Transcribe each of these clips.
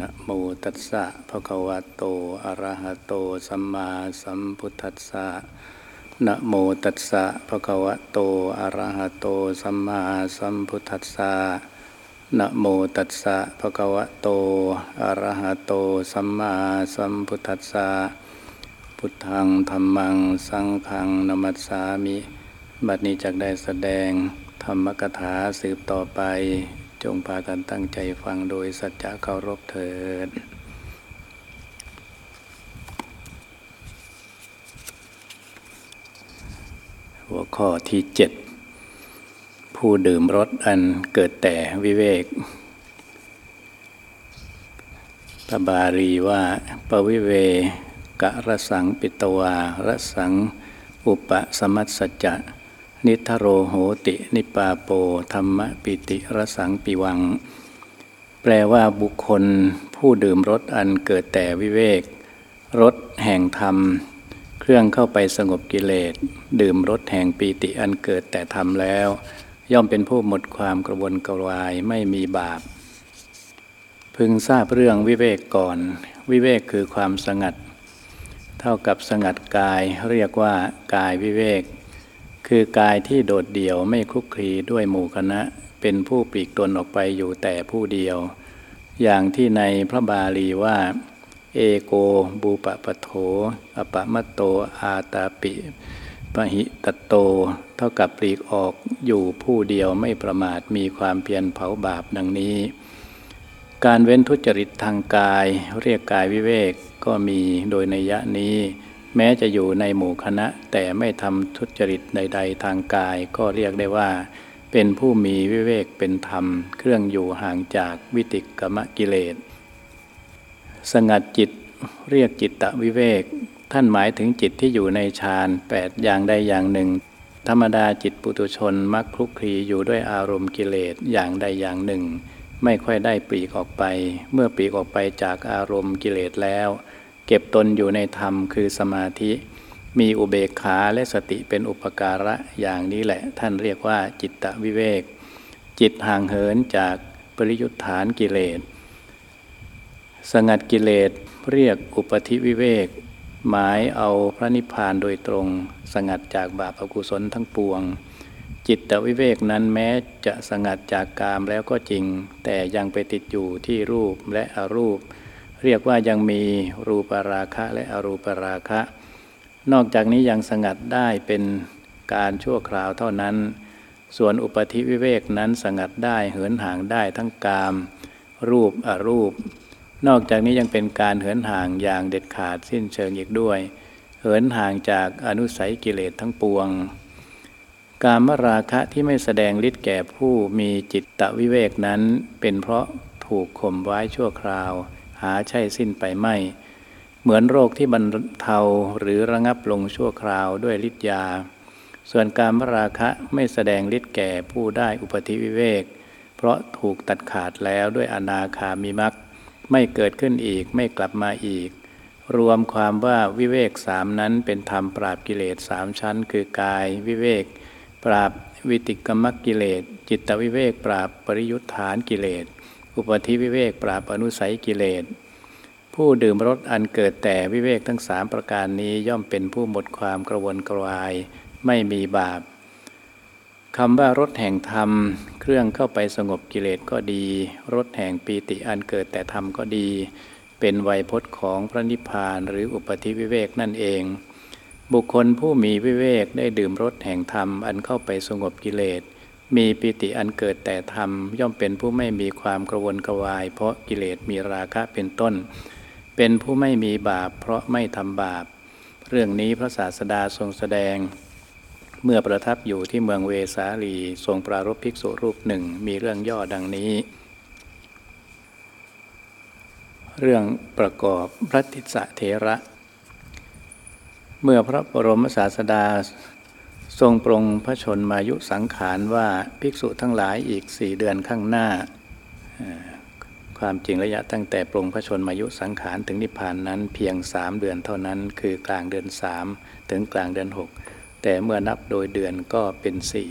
นะโมตัสสะภะคะวะโต อะระหะโต สัมมาสัมพุทธัสสะนะโมตัสสะภะคะวะโต อะระหะโต สัมมาสัมพุทธัสสะนะโมตัสสะภะคะวะโต อะระหะโต สัมมาสัมพุทธัสสะพุทธังธรรมัง สังฆังนมัสสามิ บัดนี้จักได้แสดงธรรมกถาสืบต่อไป จงพากันตั้งใจฟังโดยสัจจะเคารพเถิดหัวข้อที่เจ็ดผู้ดื่มรสอันเกิดแต่วิเวกพระบาลีว่าปวิเวกะระสังปิตวาระสังอุปสมัสสจะ นิทโรโหตินิปาโปธรรมปิติรสังปิวัง แปลว่าบุคคลผู้ดื่มรสอันเกิดแต่วิเวกรสแห่งธรรม เครื่องเข้าไปสงบกิเลส ดื่มรสแห่งปีติอันเกิดแต่ธรรมแล้ว ย่อมเป็นผู้หมดความกระวนกระวายไม่มีบาป พึงทราบเรื่องวิเวกก่อน วิเวกคือความสงัด เท่ากับสงัดกายเรียกว่ากายวิเวก คือกายที่โดดเดี่ยวไม่คลุกคลีด้วยหมู่คณะ เป็นผู้ปลีกตนออกไปอยู่แต่ผู้เดียว อย่างที่ในพระบาลีว่า เอโกบูปะปะโถอปะมะโตอาตาปิปหิตโต เท่ากับปลีกออกอยู่ผู้เดียวไม่ประมาทมีความเพียรเผาบาปดังนี้ การเว้นทุจริตทางกาย เรียกกายวิเวกก็มีโดยในยะนี้ แม้จะอยู่ในหมู่คณะแต่ไม่ทำทุจริตใด ๆ ทางกาย ก็เรียกได้ว่า เป็นผู้มีวิเวกเป็นธรรม เครื่องอยู่ห่างจากวิติกรรมกิเลส สงัดจิตเรียกจิตตวิเวก ท่านหมายถึงจิตที่อยู่ในฌานแปดอย่างใดอย่างหนึ่ง ธรรมดาจิตปุตุชนมักคลุกคลีอยู่ด้วยอารมณ์กิเลสอย่างใดอย่างหนึ่ง ไม่ค่อยได้ปลีกออกไป เมื่อปลีกออกไปจากอารมณ์กิเลสแล้ว เก็บตนอยู่ในธรรมคือสมาธิ มีอุเบกขาและสติเป็นอุปการะอย่างนี้แหละ ท่านเรียกว่าจิตตวิเวก จิตห่างเหินจากปริยุทธฐานกิเลส สงัดกิเลสเรียกอุปธิวิเวก หมายเอาพระนิพพานโดยตรง สงัดจากบาปอกุศลทั้งปวง จิตตวิเวกนั้นแม้จะสงัดจากกามแล้วก็จริง แต่ยังไปติดอยู่ที่รูปและอรูป เรียกว่ายังมีรูปราคะและอรูปราคะ นอกจากนี้ยังสงัดได้เป็นการชั่วคราวเท่านั้น ส่วนอุปธิวิเวกนั้นสงัดได้เหินห่างได้ทั้งกาม รูปอรูป นอกจากนี้ยังเป็นการเหินห่างอย่างเด็ดขาดสิ้นเชิงอีกด้วย เหินห่างจากอนุสัยกิเลสทั้งปวง การมราคะที่ไม่แสดงฤทธิ์แก่ผู้มีจิตตวิเวกนั้น เป็นเพราะถูกข่มไว้ชั่วคราวาใช่สิ้นไปไม่ เหมือนโรคที่บรรเทาหรือระงับลงชั่วคราวด้วยฤทธิ์ยา ส่วนการมราคะไม่แสดงฤทธิ์แก่ผู้ได้อุปธิวิเวก เพราะถูกตัดขาดแล้วด้วยอนาคามิมักไม่เกิดขึ้นอีกไม่กลับมาอีก รวมความว่าวิเวกสามนั้นเป็นธรรมปราบกิเลสสามชั้น คือกายวิเวก ปราบวิติกรรมกิเลส จิตวิเวก ปราบปริยุทธานกิเลส อุปธิวิเวกปราบอนุสัยกิเลส ผู้ดื่มรสอันเกิดแต่วิเวกทั้งสามประการนี้ย่อมเป็นผู้หมดความกระวนกระวายไม่มีบาปคำว่ารสแห่งธรรม เครื่องเข้าไปสงบกิเลสก็ดีรสแห่งปีติอันเกิดแต่ธรรมก็ดี เป็นไวยพจน์ของพระนิพพานหรืออุปธิวิเวกนั่นเอง บุคคลผู้มีวิเวกได้ดื่มรสแห่งธรรมอันเข้าไปสงบกิเลส มีปิติอันเกิดแต่ธรรม ย่อมเป็นผู้ไม่มีความกระวนกระวาย เพราะกิเลสมีราคะเป็นต้น เป็นผู้ไม่มีบาป เพราะไม่ทำบาป เรื่องนี้พระศาสดาทรงแสดง เมื่อประทับอยู่ที่เมืองเวสาลีทรงปรารภภิกษุรูปหนึ่งมีเรื่องย่อดังนี้ เรื่องประกอบพระติสะเถระ เมื่อพระบรมศาสดา ทรงปรงพระชนมายุสังขารว่าภิกษุทั้งหลายอีกสี่เดือนข้างหน้า ความจริงระยะตั้งแต่ปรงพระชนมายุสังขารถึงนิพพานนั้นเพียงสามเดือนเท่านั้น คือกลางเดือนสามถึงกลางเดือนหกแต่เมื่อนับโดยเดือนก็เป็นสี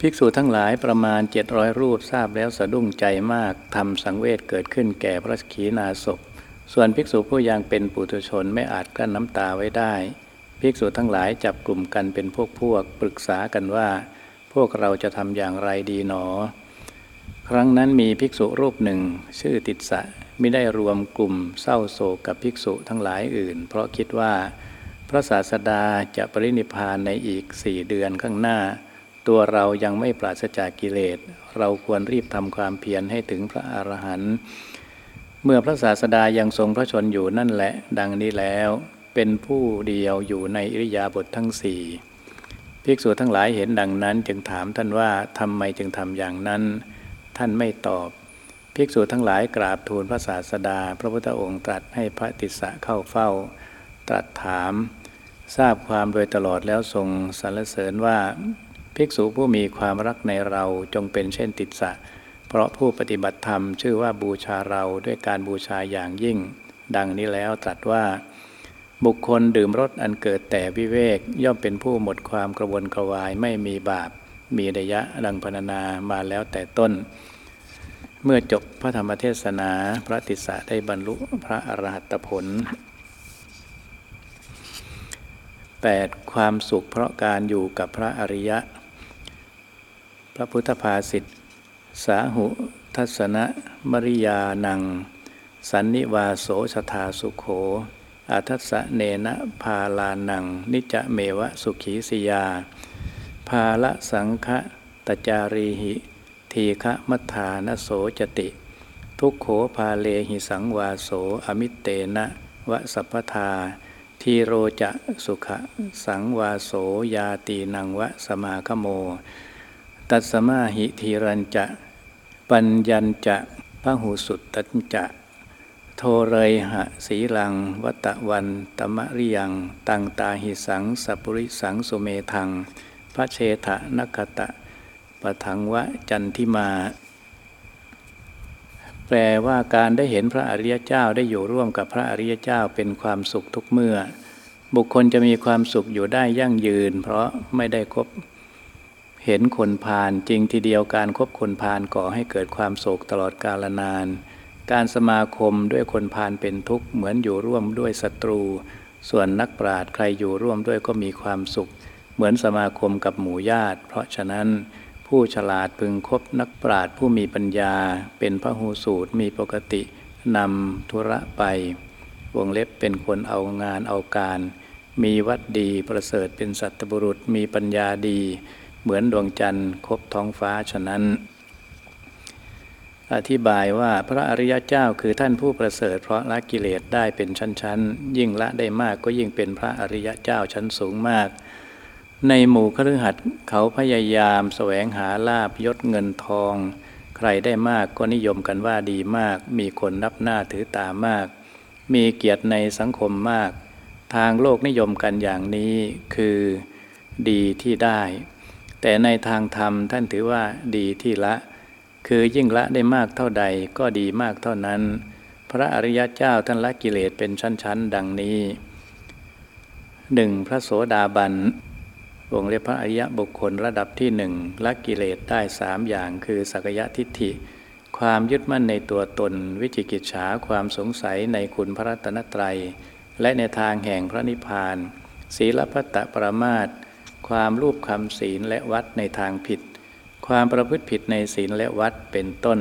ภิกษุทั้งหลายประมาณเจ็ดร้อยรูปทราบแล้วสะดุ้งใจมากทำสังเวชเกิดขึ้นแก่พระขีณาสพส่วนภิกษุผู้ยังเป็นปุถุชนไม่อาจกลั้นน้ำตาไว้ได้ ภิกษุทั้งหลายจับกลุ่มกันเป็นพวกพวกปรึกษากันว่า พวกเราจะทำอย่างไรดีหนอ ครั้งนั้นมีภิกษุรูปหนึ่ง ชื่อติดสะไม่ได้รวมกลุ่มเศร้าโศกกับภิกษุทั้งหลายอื่น เพราะคิดว่า พระศาสดาจะปรินิพานในอีกสี่เดือนข้างหน้า ตัวเรายังไม่ปราศจากกิเลส เราควรรีบทำความเพียรให้ถึงพระอรหันต์เมื่อพระศาสดายังทรงพระชนอยู่นั่นแหละ ดังนี้แล้ว เป็นผู้เดียวอยู่ในอิริยาบถททั้งสี่ภิกษุทั้งหลายเห็นดังนั้น จึงถามท่านว่าทำไมจึงทำอย่างนั้น ท่านไม่ตอบ ภิกษุทั้งหลายกราบทูลพระศาสดา พระพุทธองค์ตรัสให้พระติสสะเข้าเฝ้า ตรัสถาม ทราบความโดยตลอดแล้วทรงสรรเสริญว่า ภิกษุผู้มีความรักในเราจงเป็นเช่นติสสะเพราะผู้ปฏิบัติธรรมชื่อว่าบูชาเราด้วยการบูชาอย่างยิ่ง ดังนี้แล้วตรัสว่า บุคคลดื่มรสอันเกิดแต่วิเวกย่อมเป็นผู้หมดความกระวนกระวายไม่มีบาป มีระยะดังพรรณนามาแล้วแต่ต้น เมื่อจบพระธรรมเทศนาพระติสสะได้บรรลุพระอรหัตผล 8. ความสุขเพราะการอยู่กับพระอริยะ พระพุทธภาษิตสาหุทัศนะมริยานัง สันนิวาโสชทาสุโข อาทัศเนนะพาลานัง นิจเมวะสุขีสิยา ภาละสังฆตจารีหิ ทีฆะมัฐานโสจติ ทุกโขพาเลหิสังวาโสอมิเตนะวะสัพพทา ทีโรจะสุขสังวาโสยาตีนังวะสมาคโม ตัสมาหิทีรันจะ ปัญญัญจะพระหูสุตตัญจะ โทเรหะสีลัง วัตะวันตมะริยัง ตังตาหิสังสัปุริสังสุเมทังพระเชถะนักตะปะทังวะจันทิมา แปลว่าการได้เห็นพระอริยเจ้าได้อยู่ร่วมกับพระอริยเจ้าเป็นความสุขทุกเมื่อ บุคคลจะมีความสุขอยู่ได้ยั่งยืน เพราะไม่ได้คบเห็นคนพาลจริงทีเดียวการครบคนพาลก่อให้เกิดความโศกตลอดกาลนาน การสมาคมด้วยคนพาลเป็นทุกข์เหมือนอยู่ร่วมด้วยศัตรู ส่วนนักปราชญ์ใครอยู่ร่วมด้วยก็มีความสุข เหมือนสมาคมกับหมู่ญาติ เพราะฉะนั้นผู้ฉลาดพึงคบนักปราชญ์ผู้มีปัญญา เป็นพระหูสูตรมีปกตินำธุระไป วงเล็บเป็นคนเอางานเอาการ มีวัดดีประเสริฐเป็นสัตบุรุษมีปัญญาดี เหมือนดวงจันทร์คบท้องฟ้าฉะนั้น อธิบายว่าพระอริยเจ้าคือท่านผู้ประเสริฐ เพราะละกิเลสได้เป็นชั้นๆ ยิ่งละได้มากก็ยิ่งเป็นพระอริยเจ้าชั้นสูงมาก ในหมู่คฤหัสถ์เขาพยายามแสวงหาลาบยศเงินทอง ใครได้มากก็นิยมกันว่าดีมาก มีคนนับหน้าถือตามาก มีเกียรติในสังคมมาก ทางโลกนิยมกันอย่างนี้คือดีที่ได้ แต่ในทางธรรมท่านถือว่าดีที่ละ คือยิ่งละได้มากเท่าใดก็ดีมากเท่านั้น พระอริยเจ้าท่านละกิเลสเป็นชั้น ๆ ดังนี้หนึ่งพระโสดาบันวงเล็บพระอริยบุคคลระดับที่หนึ่งละกิเลสได้สามอย่างคือสักยะทิฏฐิ ความยึดมั่นในตัวตน วิจิกิจฉาความสงสัยในคุณพระรัตนตรัย และในทางแห่งพระนิพพาน ศีลพัตตปรมาตความรูปคำศีลและวัดในทางผิด ความประพฤติผิดในศีลและวัดเป็นต้น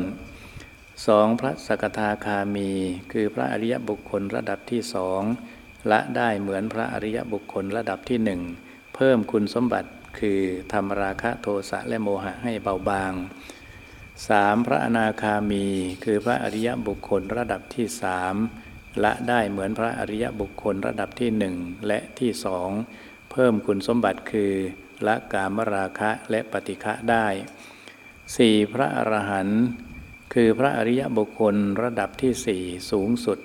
สองพระสกทาคามี คือพระอริยบุคคลระดับที่สองละได้เหมือนพระอริยบุคคลระดับที่หนึ่งเพิ่มคุณสมบัติคือทำราคะโทสะและโมหะให้เบาบางสามพระอนาคามี คือพระอริยบุคคลระดับที่สามละได้เหมือนพระอริยบุคคลระดับที่หนึ่งและที่สองเพิ่มคุณสมบัติคือ ละกามราคะและปฏิฆะได้ 4. พระอรหันต์คือพระอริยบุคคลระดับที่สี่สูงสุด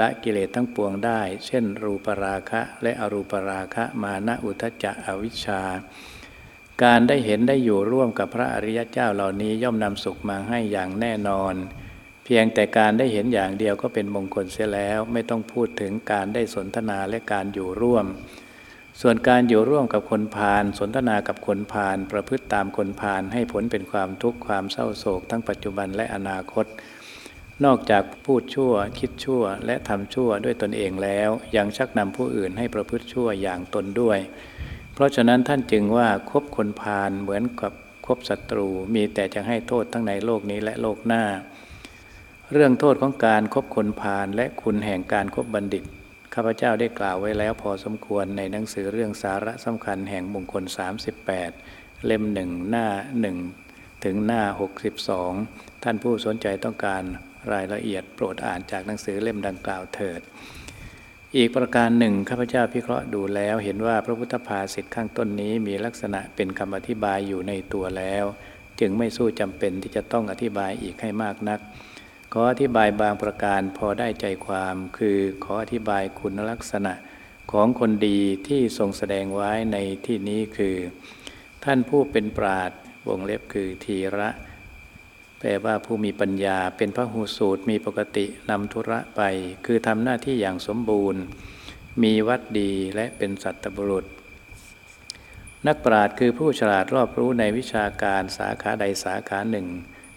ละกิเลสทั้งปวงได้ เช่น รูปราคะและอรูปราคะมานะอุทจจะอวิชชา การได้เห็นได้อยู่ร่วมกับพระอริยเจ้าเหล่านี้ย่อมนำสุขมาให้อย่างแน่นอน เพียงแต่การได้เห็นอย่างเดียวก็เป็นมงคลเสียแล้ว ไม่ต้องพูดถึงการได้สนทนาและการอยู่ร่วม ส่วนการอยู่ร่วมกับคนพาลสนทนากับคนพาลประพฤติตามคนพาลให้ผลเป็นความทุกข์ความเศร้าโศก ทั้งปัจจุบันและอนาคต นอกจากพูดชั่ว คิดชั่วและทำชั่วด้วยตนเองแล้ว ยังชักนำผู้อื่นให้ประพฤติชั่วอย่างตนด้วย เพราะฉะนั้นท่านจึงว่าคบคนพาลเหมือนกับคบศัตรู มีแต่จะให้โทษทั้งในโลกนี้และโลกหน้า เรื่องโทษของการครบคนพาลและคุณแห่งการครบบัณฑิต ข้าพเจ้าได้กล่าวไว้แล้วพอสมควรในหนังสือเรื่องสาระสำคัญแห่งมงคล 38 เล่มหนึ่งหน้าหนึ่งถึงหน้า 62 ท่านผู้สนใจต้องการรายละเอียดโปรดอ่านจากหนังสือเล่มดังกล่าวเถิด อีกประการหนึ่งข้าพเจ้าพิเคราะห์ดูแล้วเห็นว่าพระพุทธภาษิตข้างต้นนี้มีลักษณะเป็นคำอธิบายอยู่ในตัวแล้ว จึงไม่สู้จำเป็นที่จะต้องอธิบายอีกให้มากนัก ขออธิบายบางประการพอได้ใจความคือขออธิบายคุณลักษณะของคนดีที่ทรงแสดงไว้ในที่นี้คือ ท่านผู้เป็นปราดวงเล็บคือทีระ แปลว่าผู้มีปัญญาเป็นพระหูสูตรมีปกตินำธุระไป คือทำหน้าที่อย่างสมบูรณ์ มีวัดดีและเป็นสัตบุรุษ นักปราดคือผู้ฉลาดรอบรู้ในวิชาการสาขาใดสาขาหนึ่ง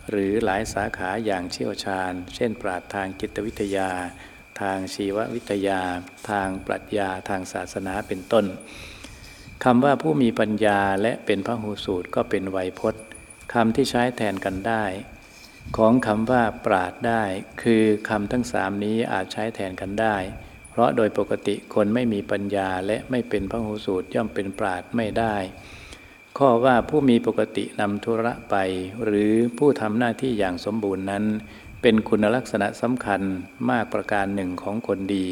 หรือหลายสาขาอย่างเชี่ยวชาญ เช่น ปราดทางจิตวิทยา ทางชีววิทยา ทางปรัชญาทางศาสนาเป็นต้นคำว่าผู้มีปัญญาและเป็นพระหูสูตรก็เป็นไวยพจน์คำที่ใช้แทนกันได้ ของคำว่าปราดได้ คือคำทั้งสามนี้อาจใช้แทนกันได้ เพราะโดยปกติคนไม่มีปัญญาและไม่เป็นพระหูสูตรย่อมเป็นปราดไม่ได้ ข้อว่าผู้มีปกตินำธุระไป หรือผู้ทำหน้าที่อย่างสมบูรณ์นั้น เป็นคุณลักษณะสำคัญมากประการหนึ่งของคนดี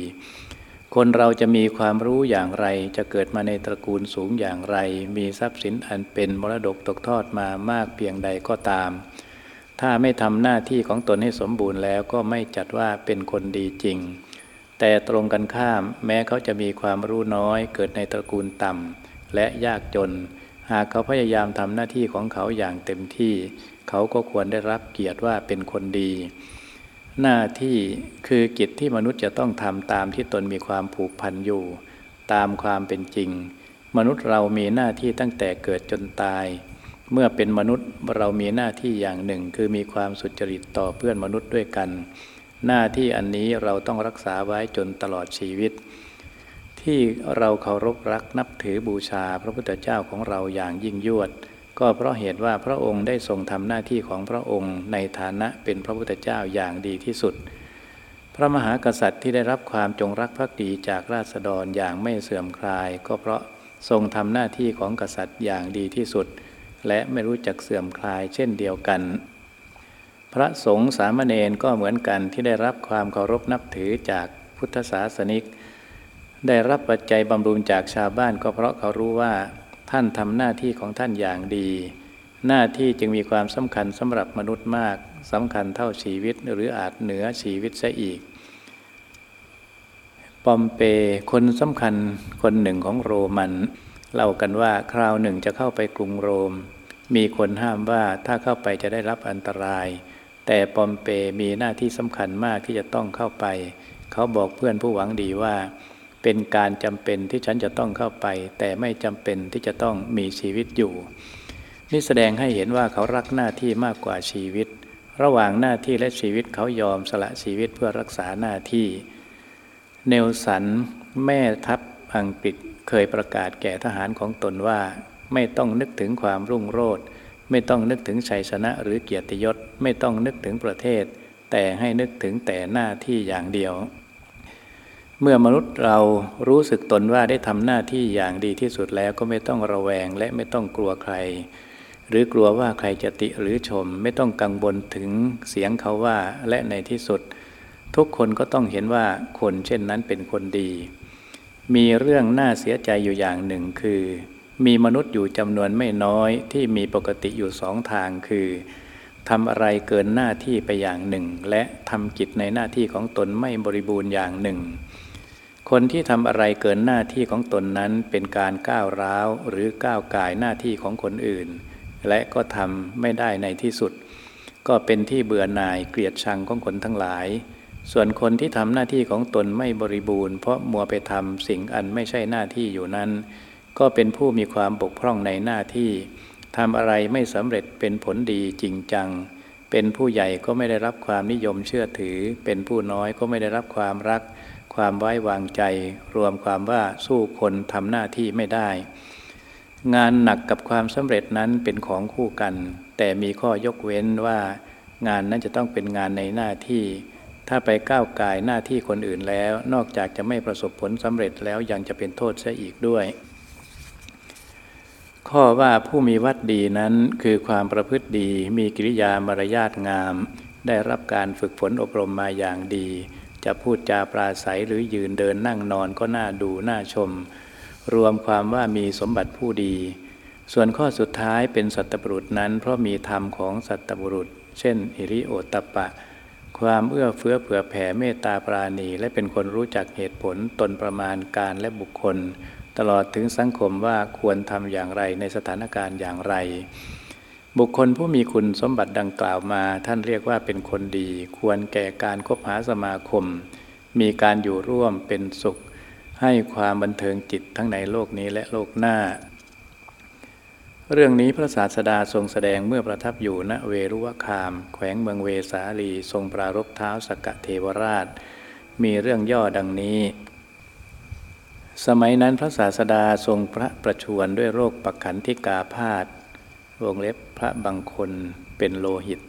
คนเราจะมีความรู้อย่างไร จะเกิดมาในตระกูลสูงอย่างไร มีทรัพย์สินอันเป็นมรดกตกทอดมามากเพียงใดก็ตาม ถ้าไม่ทำหน้าที่ของตนให้สมบูรณ์แล้วก็ไม่จัดว่าเป็นคนดีจริง แต่ตรงกันข้ามแม้เขาจะมีความรู้น้อย เกิดในตระกูลต่ำและยากจน หากเขาพยายามทำหน้าที่ของเขาอย่างเต็มที่ เขาก็ควรได้รับเกียรติว่าเป็นคนดี หน้าที่คือกิจที่มนุษย์จะต้องทำตามที่ตนมีความผูกพันอยู่ ตามความเป็นจริง มนุษย์เรามีหน้าที่ตั้งแต่เกิดจนตาย เมื่อเป็นมนุษย์เรามีหน้าที่อย่างหนึ่ง คือมีความสุจริตต่อเพื่อนมนุษย์ด้วยกัน หน้าที่อันนี้เราต้องรักษาไว้จนตลอดชีวิต ที่เราเคารพรักนับถือบูชาพระพุทธเจ้าของเราอย่างยิ่งยวด ก็เพราะเหตุว่าพระองค์ได้ทรงทำหน้าที่ของพระองค์ในฐานะเป็นพระพุทธเจ้าอย่างดีที่สุด พระมหากษัตริย์ที่ได้รับความจงรักภักดีจากราษฎรอย่างไม่เสื่อมคลาย ก็เพราะทรงทำหน้าที่ของกษัตริย์อย่างดีที่สุด และไม่รู้จักเสื่อมคลายเช่นเดียวกัน พระสงฆ์สามเณรก็เหมือนกันที่ได้รับความเคารพนับถือจากพุทธศาสนิก ได้รับปัจจัยบำรุงจากชาวบ้านก็เพราะเขารู้ว่า ท่านทำหน้าที่ของท่านอย่างดี หน้าที่จึงมีความสำคัญสำหรับมนุษย์มากสำคัญเท่าชีวิตหรืออาจเหนือชีวิตซะอีก ปอมเปคนสำคัญคนหนึ่งของโรมัน เล่ากันว่าคราวหนึ่งจะเข้าไปกรุงโรม มีคนห้ามว่าถ้าเข้าไปจะได้รับอันตราย แต่ปอมเปมีหน้าที่สำคัญมากที่จะต้องเข้าไป เขาบอกเพื่อนผู้หวังดีว่า เป็นการจำเป็นที่ฉันจะต้องเข้าไป แต่ไม่จำเป็นที่จะต้องมีชีวิตอยู่ นี่แสดงให้เห็นว่าเขารักหน้าที่มากกว่าชีวิต ระหว่างหน้าที่และชีวิตเขายอมสละชีวิตเพื่อรักษาหน้าที่ เนลสันแม่ทัพอังกฤษเคยประกาศแก่ทหารของตนว่า ไม่ต้องนึกถึงความรุ่งโรจน์ไม่ต้องนึกถึงชัยชนะหรือเกียรติยศ ไม่ต้องนึกถึงประเทศ แต่ให้นึกถึงแต่หน้าที่อย่างเดียว เมื่อมนุษย์เรารู้สึกตนว่าได้ทำหน้าที่อย่างดีที่สุดแล้วก็ไม่ต้องระแวงและไม่ต้องกลัวใคร หรือกลัวว่าใครจะติหรือชม ไม่ต้องกังวลถึงเสียงเขาว่าและในที่สุด ทุกคนก็ต้องเห็นว่าคนเช่นนั้นเป็นคนดี มีเรื่องน่าเสียใจอยู่อย่างหนึ่งคือ มีมนุษย์อยู่จำนวนไม่น้อยที่มีปกติอยู่สองทางคือทำอะไรเกินหน้าที่ไปอย่างหนึ่ง และทำกิจในหน้าที่ของตนไม่บริบูรณ์อย่างหนึ่ง คนที่ทำอะไรเกินหน้าที่ของตนนั้นเป็นการก้าวร้าวหรือก้าวกายหน้าที่ของคนอื่น และก็ทำไม่ได้ในที่สุด ก็เป็นที่เบื่อหน่ายเกลียดชังของคนทั้งหลาย ส่วนคนที่ทำหน้าที่ของตนไม่บริบูรณ์เพราะมัวไปทำสิ่งอันไม่ใช่หน้าที่อยู่นั้น ก็เป็นผู้มีความบกพร่องในหน้าที่ทำอะไรไม่สำเร็จเป็นผลดีจริงจัง เป็นผู้ใหญ่ก็ไม่ได้รับความนิยมเชื่อถือ เป็นผู้น้อยก็ไม่ได้รับความรัก ความไว้วางใจ รวมความว่าสู้คนทำหน้าที่ไม่ได้ งานหนักกับความสำเร็จนั้นเป็นของคู่กัน แต่มีข้อยกเว้นว่า งานนั้นจะต้องเป็นงานในหน้าที่ ถ้าไปก้าวไกายหน้าที่คนอื่นแล้ว นอกจากจะไม่ประสบผลสำเร็จแล้วยังจะเป็นโทษเสียอีกด้วยข้อว่าผู้มีวัดดีนั้นคือความประพฤติดีมีกิริยามารยาทงาม ได้รับการฝึกฝนอบรมมาอย่างดี จะพูดจาปราศัยหรือยืนเดินนั่งนอนก็น่าดูน่าชม รวมความว่ามีสมบัติผู้ดี ส่วนข้อสุดท้ายเป็นสัตบุรุษนั้น เพราะมีธรรมของสัตบุรุษ เช่น อิริโอตปะ ความเอื้อเฟื้อเผื่อแผ่เมตตาปราณี และเป็นคนรู้จักเหตุผลตนประมาณการและบุคคล ตลอดถึงสังคมว่าควรทำอย่างไรในสถานการณ์อย่างไร บุคคลผู้มีคุณสมบัติดังกล่าวมา ท่านเรียกว่าเป็นคนดี ควรแก่การคบหาสมาคม มีการอยู่ร่วมเป็นสุข ให้ความบันเทิงจิตทั้งในโลกนี้และโลกหน้า เรื่องนี้พระศาสดาทรงแสดงเมื่อประทับอยู่ณเวรุวคาม แขวงเมืองเวสาลีทรงปรารบเท้าสกกเทวราช มีเรื่องย่อดังนี้ สมัยนั้นพระศาสดาทรงพระประชวรด้วยโรคปักขันธิกาพาธวงเล็บ พระบางคนเป็นโลหิต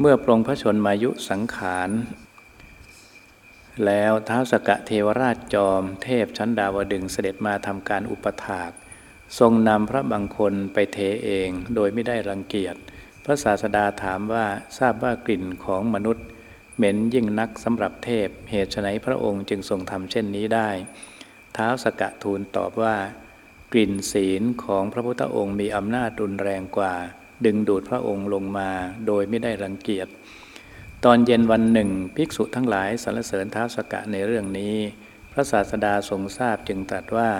เมื่อปรงพระชนมายุสังขารแล้วท้าวสกะเทวราชจอมเทพชั้นดาวดึงเสด็จมาทำการอุปถาก ทรงนำพระบางคนไปเทเองโดยไม่ได้รังเกียจ พระศาสดาถามว่าทราบว่ากลิ่นของมนุษย์ เหม็นยิ่งนักสำหรับเทพ เหตุไฉนพระองค์จึงทรงทำเช่นนี้ได้ ท้าวสกะทูลตอบว่า กลิ่นศีลของพระพุทธองค์มีอำนาจรุนแรงกว่า ดึงดูดพระองค์ลงมาโดยไม่ได้รังเกียจ ตอนเย็นวันหนึ่ง ภิกษุทั้งหลายสรรเสริญท้าวสกะในเรื่องนี้ พระศาสดาทรงทราบจึงตรัสว่า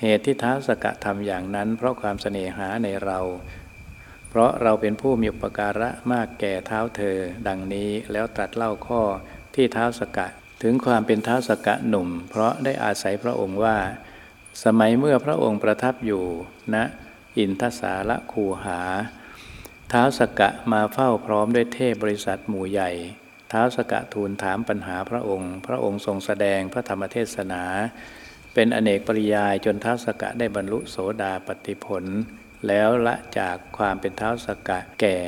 เหตุที่ท้าวสกะทำอย่างนั้น เพราะความเสน่หาในเรา เพราะเราเป็นผู้มีอุปการะมากแก่เท้าเธอ ดังนี้แล้วตรัสเล่าข้อที่ท้าวสกะ ถึงความเป็นท้าวสกะหนุ่ม เพราะได้อาศัยพระองค์ว่า สมัยเมื่อพระองค์ประทับอยู่ณนะอินทสาระคูหา ท้าวสกะมาเฝ้าพร้อมด้วยเทพบริษัทหมู่ใหญ่ ท้าวสกะทูลถามปัญหาพระองค์ พระองค์ทรงแสดงพระธรรมเทศนา เป็นอเนกปริยายจนท้าวสกะได้บรรลุโสดาปติผล แล้วละจากความเป็นท้าวสกะแก่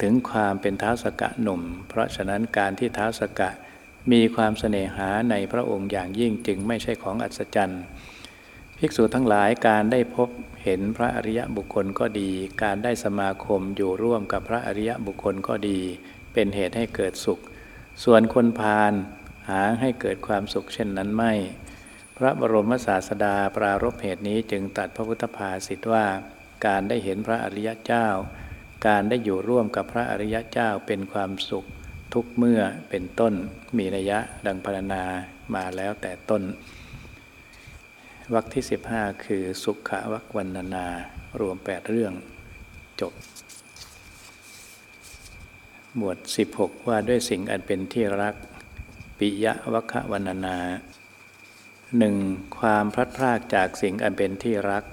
ถึงความเป็นท้าวสกะหนุ่ม เพราะฉะนั้นการที่ท้าวสกะมีความเสน่หาในพระองค์อย่างยิ่งจึงไม่ใช่ของอัศจรรย์ ภิกษุทั้งหลายการได้พบเห็นพระอริยบุคคลก็ดี การได้สมาคมอยู่ร่วมกับพระอริยบุคคลก็ดี เป็นเหตุให้เกิดสุข ส่วนคนพาลหาให้เกิดความสุขเช่นนั้นไม่ พระบรมศาสดาปรารบเหตุนี้จึงตัดพระพุทธภาษิตว่า การได้เห็นพระอริยเจ้า การได้อยู่ร่วมกับพระอริยเจ้าเป็นความสุข ทุกเมื่อเป็นต้นมีนัยยะดังพรรณนามาแล้วแต่ต้น วรรคที่ 15 คือสุขวักวันนา รวม 8 เรื่องจบ หมวด 16 ว่าด้วยสิ่งอันเป็นที่รัก ปิยะวัควันนาหนึ่งความพลัดพรากจากสิ่งอันเป็นที่รัก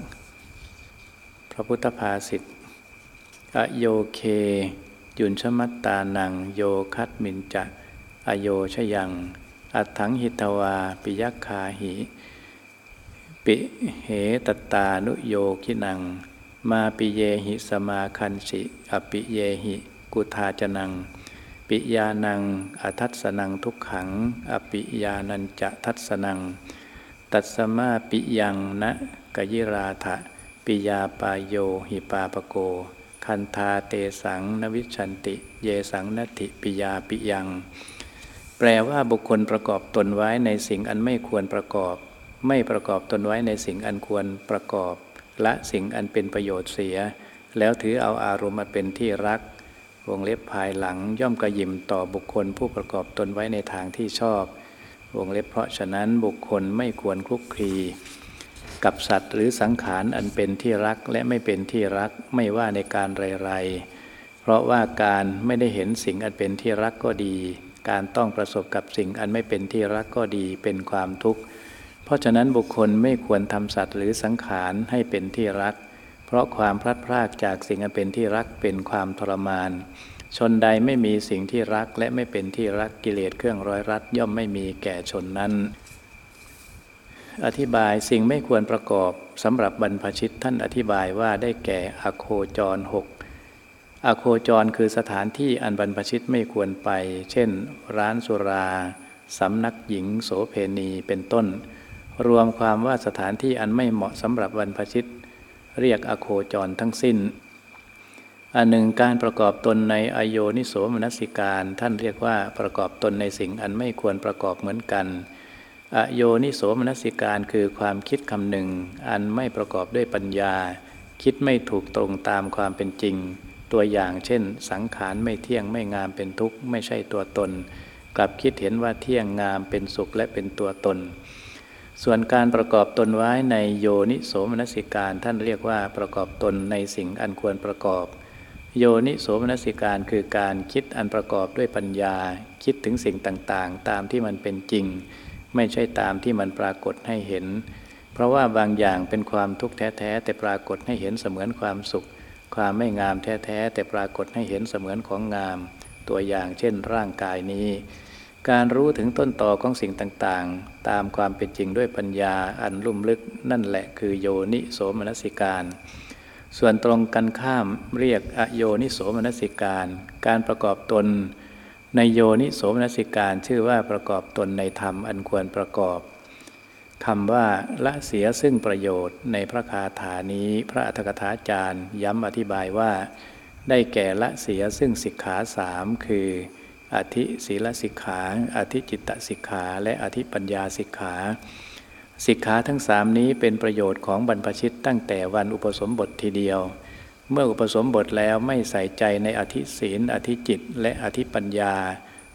พระพุทธภาษิตอโยเค ยุนชมัตตานัง โยคัตมินจะ อโยชยัง อัถังหิตวา ปิยคาหิ ปิเหตตานุโยคินัง มาปิเยหิสมาคันสิอปิเยหิกุธาจนัง ปิยานังอทัศนังทุกขัง อปิยานันจะทัศนัง ตัสมาปิยังนะกยิราธะปิยาปายโยหิปาปโก คันธาเตสังนวิชันติ เยสังนติปิยาปิยัง แปลว่าบุคคลประกอบตนไว้ในสิ่งอันไม่ควรประกอบ ไม่ประกอบตนไว้ในสิ่งอันควรประกอบและสิ่งอันเป็นประโยชน์เสีย แล้วถือเอาอารมณ์มาเป็นที่รัก วงเล็บภายหลังย่อมกระยิมต่อบุคคลผู้ประกอบตนไว้ในทางที่ชอบ วงเล็บเพราะฉะนั้นบุคคลไม่ควรคลุกคลีกับสัตว์หรือสังขารอันเป็นที่รักและไม่เป็นที่รักไม่ว่าในการไรๆเพราะว่าการไม่ได้เห็นสิ่งอันเป็นที่รักก็ดี การต้องประสบกับสิ่งอันไม่เป็นที่รักก็ดีเป็นความทุกข์ ราะฉะนั้นบุคคลไม่ควรทำสัตว์หรือสังขารให้เป็นที่รัก เพราะความพลัดพรากจากสิ่งอันเป็นที่รักเป็นความทรมาน ชนใดไม่มีสิ่งที่รักและไม่เป็นที่รักกิเลสเครื่องร้อยรัดย่อมไม่มีแก่ชนนั้น อธิบายสิ่งไม่ควรประกอบสำหรับบรรพชิตท่านอธิบายว่าได้แก่อโคจรหกอโคจรคือสถานที่อันบรรพชิตไม่ควรไป เช่น ร้านสุราสำนักหญิงโสเพณีเป็นต้น รวมความว่าสถานที่อันไม่เหมาะสำหรับบรรพชิต เรียกอโคจรทั้งสิ้น อันหนึ่งการประกอบตนในอโยนิโสมนสิการ ท่านเรียกว่าประกอบตนในสิ่งอันไม่ควรประกอบเหมือนกัน อโยนิโสมนสิการคือความคิดคำหนึ่ง อันไม่ประกอบด้วยปัญญา คิดไม่ถูกตรงตามความเป็นจริง ตัวอย่างเช่น สังขารไม่เที่ยงไม่งามเป็นทุกข์ไม่ใช่ตัวตน กลับคิดเห็นว่าเที่ยงงามเป็นสุขและเป็นตัวตน ส่วนการประกอบตนไว้ในโยนิโสมนสิการ ท่านเรียกว่าประกอบตนในสิ่งอันควรประกอบ โยนิโสมนสิการคือการคิดอันประกอบด้วยปัญญา คิดถึงสิ่งต่างๆ ตามที่มันเป็นจริง ไม่ใช่ตามที่มันปรากฏให้เห็น เพราะว่าบางอย่างเป็นความทุกข์แท้ๆแต่ปรากฏให้เห็นเสมือนความสุข ความไม่งามแท้ๆแต่ปรากฏให้เห็นเสมือนของงาม ตัวอย่างเช่นร่างกายนี้ การรู้ถึงต้นต่อของสิ่งต่างๆ ตามความเป็นจริงด้วยปัญญาอันลุ่มลึกนั่นแหละคือโยนิโสมนสิการ ส่วนตรงกันข้ามเรียกอโยนิโสมนสิการ การประกอบตนในโยนิโสมนสิการชื่อว่าประกอบตนในธรรมอันควรประกอบคำว่าละเสียซึ่งประโยชน์ในพระคาถานี้พระอัฏฐกถาจารย์ย้ำอธิบายว่า ได้แก่ละเสียซึ่งสิกขาสามคือ อธิศีลสิกขา อธิจิตตสิกขา และอธิปัญญาสิกขาสิกขาทั้งสามนี้เป็นประโยชน์ของบรรพชิตตั้งแต่วันอุปสมบททีเดียว เมื่ออุปสมบทแล้วไม่ใส่ใจในอธิศีล อธิจิต และอธิปัญญา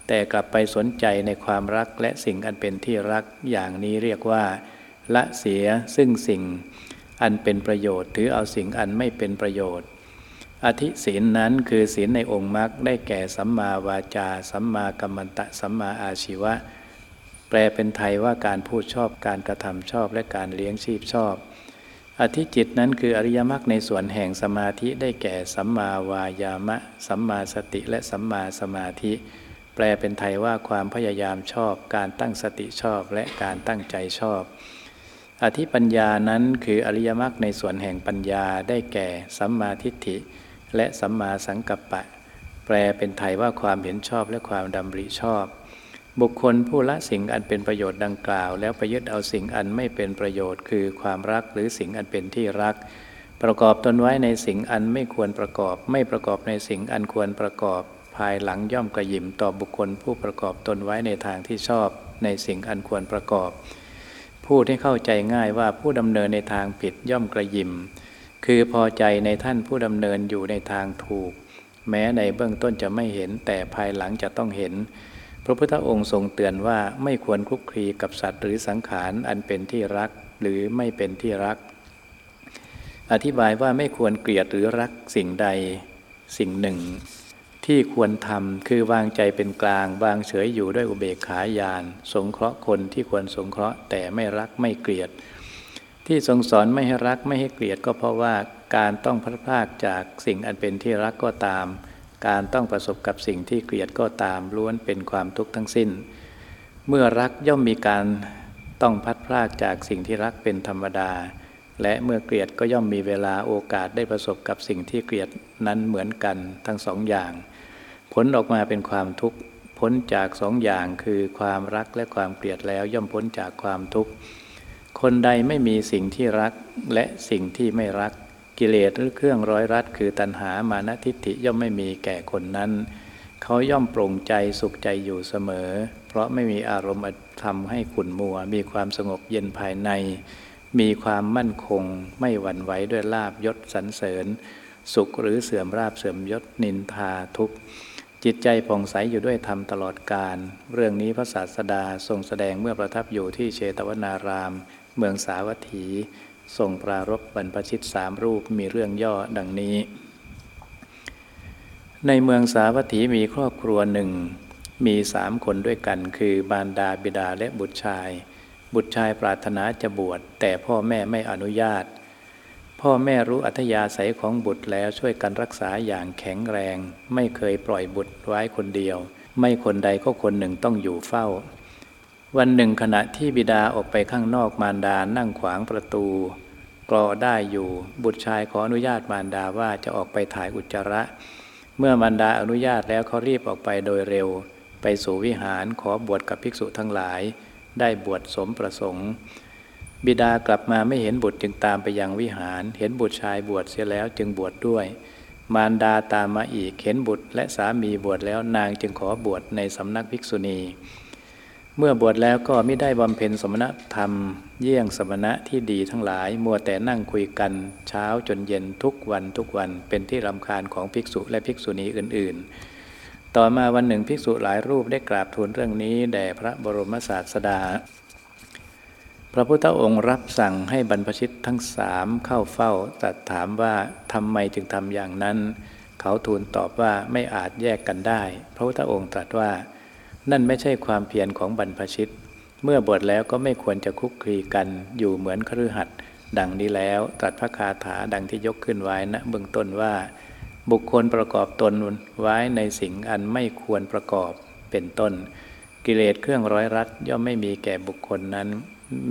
แต่กลับไปสนใจในความรักและสิ่งอันเป็นที่รักอย่างนี้เรียกว่า ละเสียซึ่งสิ่ง อันเป็นประโยชน์ถือเอาสิ่งอันไม่เป็นประโยชน์ อธิศีลนั้นคือศีลในองค์มรรคได้แก่สัมมาวาจา สัมมากัมมันตะ สัมมาอาชีวะ แปลเป็นไทยว่าการพูดชอบการกระทำชอบและการเลี้ยงชีพชอบ อธิจิตนั้นคืออริยมรรคในส่วนแห่งสมาธิได้แก่สัมมาวายามะ สัมมาสติและสัมมาสมาธิ แปลเป็นไทยว่าความพยายามชอบ การตั้งสติชอบและการตั้งใจชอบอธิปัญญานั้นคืออริยมรรคในส่วนแห่งปัญญาได้แก่สัมมาทิฏฐิ และสัมมาสังกัปปะ แปลเป็นไทยว่าความเห็นชอบและความดำริชอบ บุคคลผู้ละสิ่งอันเป็นประโยชน์ดังกล่าว แล้วไปยึดเอาสิ่งอันไม่เป็นประโยชน์ คือความรักหรือสิ่งอันเป็นที่รัก ประกอบตนไว้ในสิ่งอันไม่ควรประกอบ ไม่ประกอบในสิ่งอันควรประกอบ ภายหลังย่อมกระยิมต่อบุคคลผู้ประกอบตนไว้ในทางที่ชอบ ในสิ่งอันควรประกอบ ผู้ที่เข้าใจง่ายว่าผู้ดำเนินในทางผิดย่อมกระยิม คือพอใจในท่านผู้ดำเนินอยู่ในทางถูก แม้ในเบื้องต้นจะไม่เห็นแต่ภายหลังจะต้องเห็น พระพุทธองค์ทรงเตือนว่าไม่ควรคลุกคลีกับสัตว์หรือสังขารอันเป็นที่รักหรือไม่เป็นที่รัก อธิบายว่าไม่ควรเกลียดหรือรักสิ่งใดสิ่งหนึ่ง ที่ควรทำคือวางใจเป็นกลางวางเฉยอยู่ด้วยอุเบกขาญาณสงเคราะห์คนที่ควรสงเคราะห์แต่ไม่รักไม่เกลียด ที่ทรงสอนไม่ให้รักไม่ให้เกลียดก็เพราะว่าการต้องพลาดพลาดจากสิ่งอันเป็นที่รักก็ตาม การต้องประสบกับสิ่งที่เกลียดก็ตามล้วนเป็นความทุกข์ทั้งสิ้น เมื่อรักย่อมมีการต้องพัดพลากจากสิ่งที่รักเป็นธรรมดา และเมื่อเกลียดก็ย่อมมีเวลาโอกาสได้ประสบกับสิ่งที่เกลียดนั้นเหมือนกันทั้งสองอย่าง ผลออกมาเป็นความทุกข์พ้นจากสองอย่างคือความรักและความเกลียดแล้วย่อมพ้นจากความทุกข์ คนใดไม่มีสิ่งที่รักและสิ่งที่ไม่รักกิเลสหรือเครื่องร้อยรัดคือตัณหามานะทิฏฐิย่อมไม่มีแก่คนนั้น เขาย่อมโปร่งใจสุขใจอยู่เสมอ เพราะไม่มีอารมณ์ทำให้ขุ่นมัว มีความสงบเย็นภายใน มีความมั่นคง ไม่หวั่นไหวด้วยลาบยศสรรเสริญ สุขหรือเสื่อมราบเสื่อมยศนินทาทุกข์จิตใจผ่องใสอยู่ด้วยธรรมตลอดกาลเรื่องนี้พระศาสดาทรงแสดงเมื่อประทับอยู่ที่เชตวนาราม เมืองสาวัตถีทรงปรารบบรรพชิตสามรูปมีเรื่องย่อดังนี้ ในเมืองสาวัตถีมีครอบครัวหนึ่ง มีสามคนด้วยกัน คือบารดาบิดาและบุตรชาย บุตรชายปรารถนาจะบวชแต่พ่อแม่ไม่อนุญาต พ่อแม่รู้อัธยาศัยของบุตรแล้วช่วยกันรักษาอย่างแข็งแรง ไม่เคยปล่อยบุตรไว้คนเดียว ไม่คนใดก็คนหนึ่งต้องอยู่เฝ้า วันหนึ่งขณะที่บิดาออกไปข้างนอกมารดานั่งขวางประตูกรอได้อยู่บุตรชายขออนุญาตมารดาว่าจะออกไปถ่ายอุจจาระ เมื่อมารดาอนุญาตแล้วเขารีบออกไปโดยเร็ว ไปสู่วิหารขอบวชกับภิกษุทั้งหลาย ได้บวชสมประสงค์ บิดากลับมาไม่เห็นบุตรจึงตามไปยังวิหาร เห็นบุตรชายบวชเสียแล้วจึงบวชดด้วย มารดาตามมาอีกเห็นบุตรและสามีบวชแล้วนางจึงขอบวชในสำนักภิกษุณี เมื่อบวชแล้วก็ไม่ได้บำเพ็ญสมณธรรม เยี่ยงสมณะที่ดีทั้งหลาย มัวแต่นั่งคุยกันเช้าจนเย็นทุกวันทุกวันเป็นที่รำคาญของภิกษุและภิกษุณีอื่น ๆ ต่อมาวันหนึ่งภิกษุหลายรูปได้กราบทูลเรื่องนี้แด่พระบรมศาสดา พระพุทธองค์รับสั่งให้บรรพชิตทั้งสามเข้าเฝ้าตรัสถามว่าทำไมจึงทำอย่างนั้น เขาทูลตอบว่าไม่อาจแยกกันได้ พระพุทธองค์ตรัสว่า นั่นไม่ใช่ความเพียรของบรรพชิต เมื่อบวชแล้วก็ไม่ควรจะคุกคีกันอยู่เหมือนครือหัดดังนี้แล้วตรัสพระคาถาดังที่ยกขึ้นไว้ณเบื้องต้นว่า บุคคลประกอบตนไว้ในสิ่งอันไม่ควรประกอบเป็นต้น กิเลสเครื่องร้อยรัดย่อมไม่มีแก่บุคคลนั้น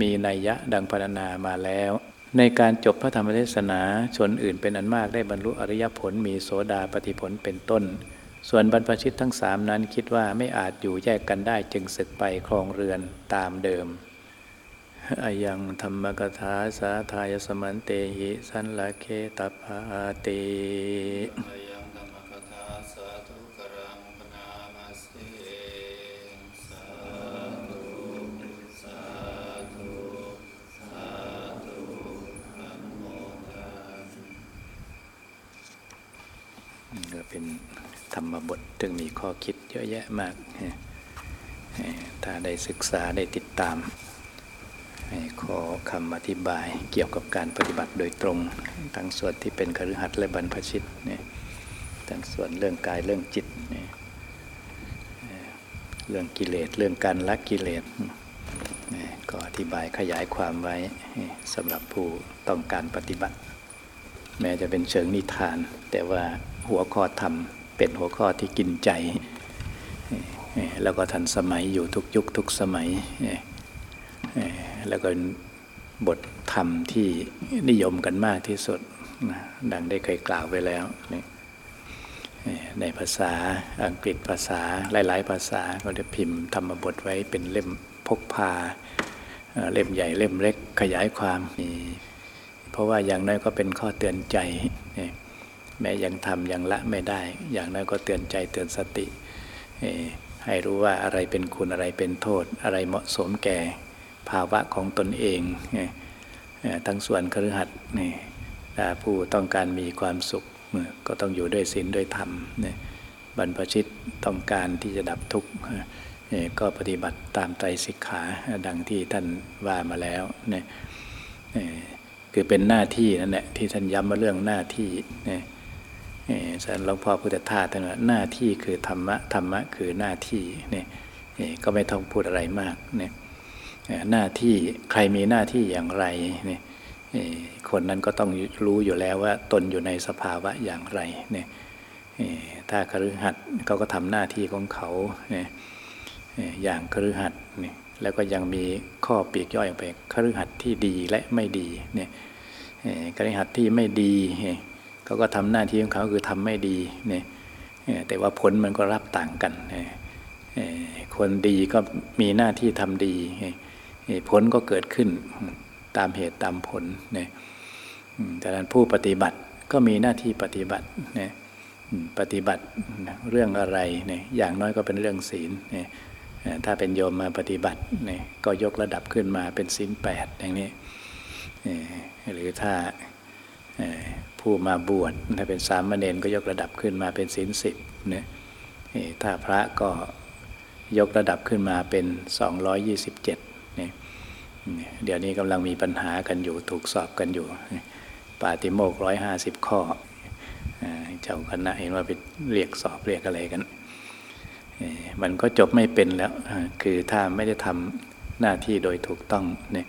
มีนัยยะดังพรรณนามาแล้ว ในการจบพระธรรมเทศนาชนอื่นเป็นอันมากได้บรรลุอริยผลมีโสดาปฏิผลเป็นต้น ส่วนบรรพชิตทั้งสามนั้นคิดว่าไม่อาจอยู่แยกกันได้จึงศึกไปครองเรือนตามเดิมอายังธรรมกถาสาทายสมันเตหิสันละเคตปาติ อายังธรรมกถาสาธุกรังปนามาเสสาธุสาธุสาธุอนุโมทามิ ก็เป็น ธรรมบทซึ่งมีข้อคิดเยอะแยะมาก ถ้าได้ศึกษาได้ติดตาม ขอคำอธิบายเกี่ยวกับการปฏิบัติโดยตรง ทั้งส่วนที่เป็นคฤหัสถ์และบรรพชิตทั้งส่วนเรื่องกายเรื่องจิต เรื่องกิเลสเรื่องการละกิเลสก็อธิบายขยายความไว้สำหรับผู้ต้องการปฏิบัติ แม้จะเป็นเชิงนิทาน แต่ว่าหัวข้อธรรม เป็นหัวข้อที่กินใจ แล้วก็ทันสมัยอยู่ทุกยุคทุกสมัย แล้วก็บทธรรมที่นิยมกันมากที่สุด ดังได้เคยกล่าวไปแล้ว ในภาษาอังกฤษภาษาหลาย ๆ ภาษาก็จะพิมพ์ธรรมบทไว้เป็นเล่มพกพา เล่มใหญ่เล่มเล็กขยายความ เพราะว่าอย่างน้อยก็เป็นข้อเตือนใจ แม้ยังทำยังละไม่ได้ อย่างน้อยก็เตือนใจเตือนสติ ให้รู้ว่าอะไรเป็นคุณอะไรเป็นโทษ อะไรเหมาะสมแก่ภาวะของตนเอง ทั้งส่วนครือขัดนี่ถ้าผู้ต้องการมีความสุขก็ต้องอยู่ด้วยศีลด้วยธรรมบรรพชิตต้องการที่จะดับทุกข์ก็ปฏิบัติตามไตรสิกขาดังที่ท่านว่ามาแล้วเนี่ยคือเป็นหน้าที่นั่นแหละที่ท่านย้ำมาเรื่องหน้าที่เนี่ย ท่านหลวงพ่อพุทธทาสท่านว่าหน้าที่คือธรรมะธรรมะคือหน้าที่เนี่ยก็ไม่ต้องพูดอะไรมากเนี่ยหน้าที่ใครมีหน้าที่อย่างไรเนี่ยคนนั้นก็ต้องรู้อยู่แล้วว่าตนอยู่ในสภาวะอย่างไรเนี่ยถ้าคฤหัสถ์เขาก็ทำหน้าที่ของเขาเนี่ยอย่างคฤหัสถ์เนี่ยแล้วก็ยังมีข้อปีกย่อยออกไปคฤหัสถ์ที่ดีและไม่ดีเนี่ยคฤหัสถ์ที่ไม่ดี เขาก็ทำหน้าที่ของเขาคือทำไม่ดีเนี่ยแต่ว่าผลมันก็รับต่างกัน คนดีก็มีหน้าที่ทำดี ผลก็เกิดขึ้นตามเหตุตามผลเนี่ยแต่นั้นผู้ปฏิบัติก็มีหน้าที่ปฏิบัติเนี่ยปฏิบัติเรื่องอะไรเนี่ยอย่างน้อยก็เป็นเรื่องศีลเนี่ยถ้าเป็นโยมมาปฏิบัติเนี่ยก็ยกระดับขึ้นมาเป็นศีลแปดอย่างนี้หรือถ้า ผู้มาบวชถ้าเป็นสามเณรก็ยกระดับขึ้นมาเป็นศีลสิบเนี่ยถ้าพระก็ยกระดับขึ้นมาเป็น 227เนี่ยเดี๋ยวนี้กำลังมีปัญหากันอยู่ถูกสอบกันอยู่ ปาติโมกร้อยห้าสิบข้อเจ้าคณะเห็นว่าไปเรียกสอบเรียกอะไรกัน มันก็จบไม่เป็นแล้ว คือถ้าไม่ได้ทำหน้าที่โดยถูกต้องเนี่ย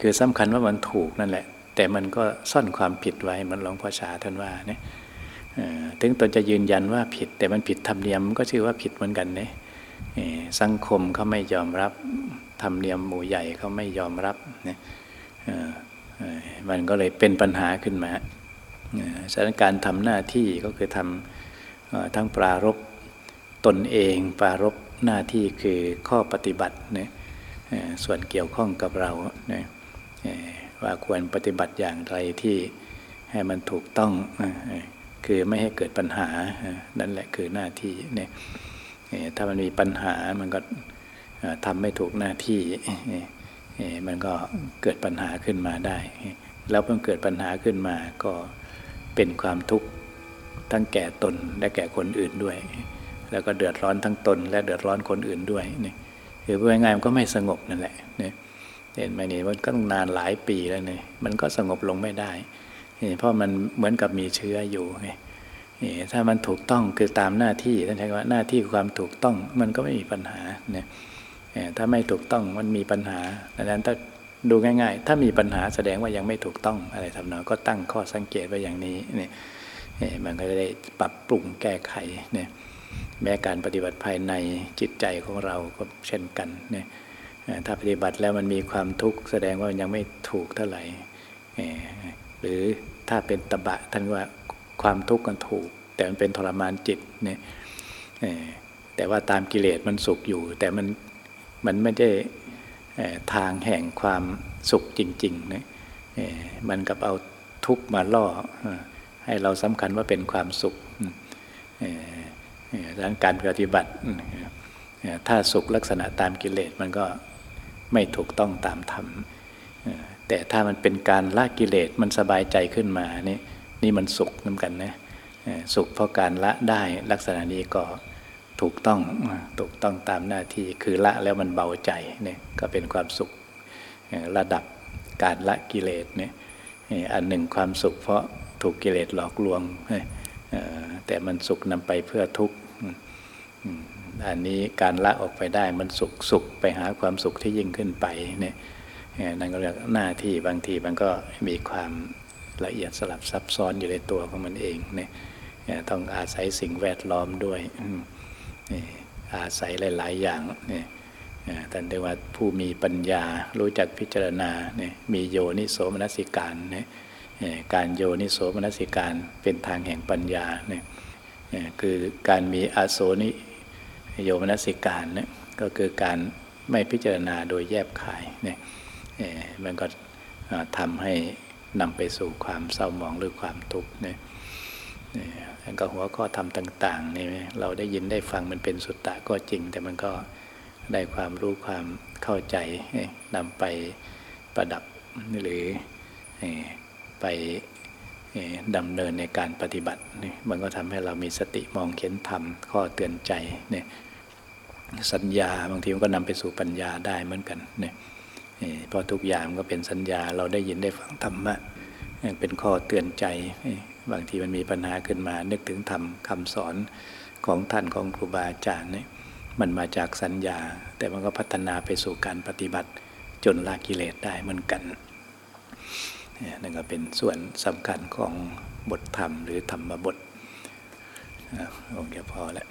คือสำคัญว่ามันถูกนั่นแหละ แต่มันก็ซ่อนความผิดไว้เหมันหลวงพ่อชาท่านว่าเนี่ยถึงตนจะยืนยันว่าผิด แต่มันผิดธรรมเนียมก็ชื่อว่าผิดเหมือนกันเนี่ยสังคมเขาไม่ยอมรับธรรมเนียมหมู่ใหญ่เขาไม่ยอมรับเนี่ยมันก็เลยเป็นปัญหาขึ้นมาเอ่อฉะนั้นการณ์ทำหน้าที่ก็คือทำอทั้งปรารบตนเองปรารบหน้าที่คือข้อปฏิบัติเนี่ยส่วนเกี่ยวข้องกับเราเนี่ย ว่าควรปฏิบัติอย่างไรที่ให้มันถูกต้องคือไม่ให้เกิดปัญหา นั่นแหละคือหน้าที่เนี่ยถ้ามันมีปัญหามันก็ทำไม่ถูกหน้าที่มันก็เกิดปัญหาขึ้นมาได้ แล้วเพิ่งเกิดปัญหาขึ้นมาก็เป็นความทุกข์ทั้งแก่ตนและแก่คนอื่นด้วย แล้วก็เดือดร้อนทั้งตน และเดือดร้อนคนอื่นด้วยนี่คือพูดง่ายๆมันก็ไม่สงบนั่นแหละเนี่ย เห็นไหมนี่มันก็ต้องนานหลายปีแล้วเนี่ยมันก็สงบลงไม่ได้นี่เพราะมันเหมือนกับมีเชื้ออยู่ไงนี่ถ้ามันถูกต้องคือตามหน้าที่ท่านใช้คำว่าหน้าที่ความถูกต้องมันก็ไม่มีปัญหาเนี่ยถ้าไม่ถูกต้องมันมีปัญหาดังนั้นถ้าดูง่าย ๆ ถ้ามีปัญหาแสดงว่ายังไม่ถูกต้องอะไรทำนองก็ตั้งข้อสังเกตไว้อย่างนี้เนี่ยมันก็จะได้ปรับปรุงแก้ไขเนี่ยแม้การปฏิบัติภายในจิตใจของเราก็เช่นกันเนี่ย ถ้าปฏิบัติแล้วมันมีความทุกข์แสดงว่ามันยังไม่ถูกเท่าไหร่หรือถ้าเป็นตบะท่านว่าความทุกข์กันถูก แต่มันเป็นทรมานจิตเนี่ยแต่ว่าตามกิเลสมันสุขอยู่ แต่มันมันไม่ได้ทางแห่งความสุขจริงๆนะเอ่อมันกับเอาทุกข์มาล่อให้เราสำคัญว่าเป็นความสุขดังการปฏิบัติถ้าสุขลักษณะตามกิเลสมันก็ ไม่ถูกต้องตามธรรมแต่ถ้ามันเป็นการละกิเลสมันสบายใจขึ้นมานี่นี่มันสุขเหมือนกันนะสุขเพราะการละได้ลักษณะนี้ก็ถูกต้องถูกต้องตามหน้าที่คือละแล้วมันเบาใจเนี่ยก็เป็นความสุขระดับการละกิเลสเนี่ยอันหนึ่งความสุขเพราะถูกกิเลสหลอกลวงแต่มันสุขนำไปเพื่อทุกข์ อันนี้การละออกไปได้มันสุขสุขไปหาความสุขที่ยิ่งขึ้นไปเนี่ยนั่นก็เรียกหน้าที่บางทีมันก็มีความละเอียดสลับซับซ้อนอยู่ในตัวของมันเองเนี่ยต้องอาศัยสิ่งแวดล้อมด้วยอาศัยหลาย ๆ อย่างเนี่ยท่านเรียกว่าผู้มีปัญญารู้จักพิจารณาเนี่ยมีโยนิโสมนสิการเนี่ยการโยนิโสมนสิการเป็นทางแห่งปัญญาเนี่ยคือการมีอาโสนิ โยมนสิการเนี่ยก็คือการไม่พิจารณาโดยแยบขายเนี่ยมันก็ทำให้นำไปสู่ความเศร้าหมองหรือความทุกข์เนี่ยก็หัวข้อธรรมต่างๆนี่เราได้ยินได้ฟังมันเป็นสุตตะก็จริง แต่มันก็ได้ความรู้ความเข้าใจนำไปประดับหรือไปดำเนินในการปฏิบัตินี่มันก็ทำให้เรามีสติมองเห็นธรรมข้อเตือนใจเนี่ย สัญญาบางทีมันก็นำไปสู่ปัญญาได้เหมือนกันเนี่ยเพราะทุกอย่างก็เป็นสัญญาเราได้ยินได้ฟังธรรมะเป็นข้อเตือนใจ บางทีมันมีปัญหาขึ้นมา นึกถึงธรรมคำสอนของท่านของครูบาอาจารย์เนี่ยมันมาจากสัญญา แต่มันก็พัฒนาไปสู่การปฏิบัติจนละกิเลสได้เหมือนกันนั่นก็เป็นส่วนสำคัญของบทธรรมหรือธรรมบทโอเคพอแล้ว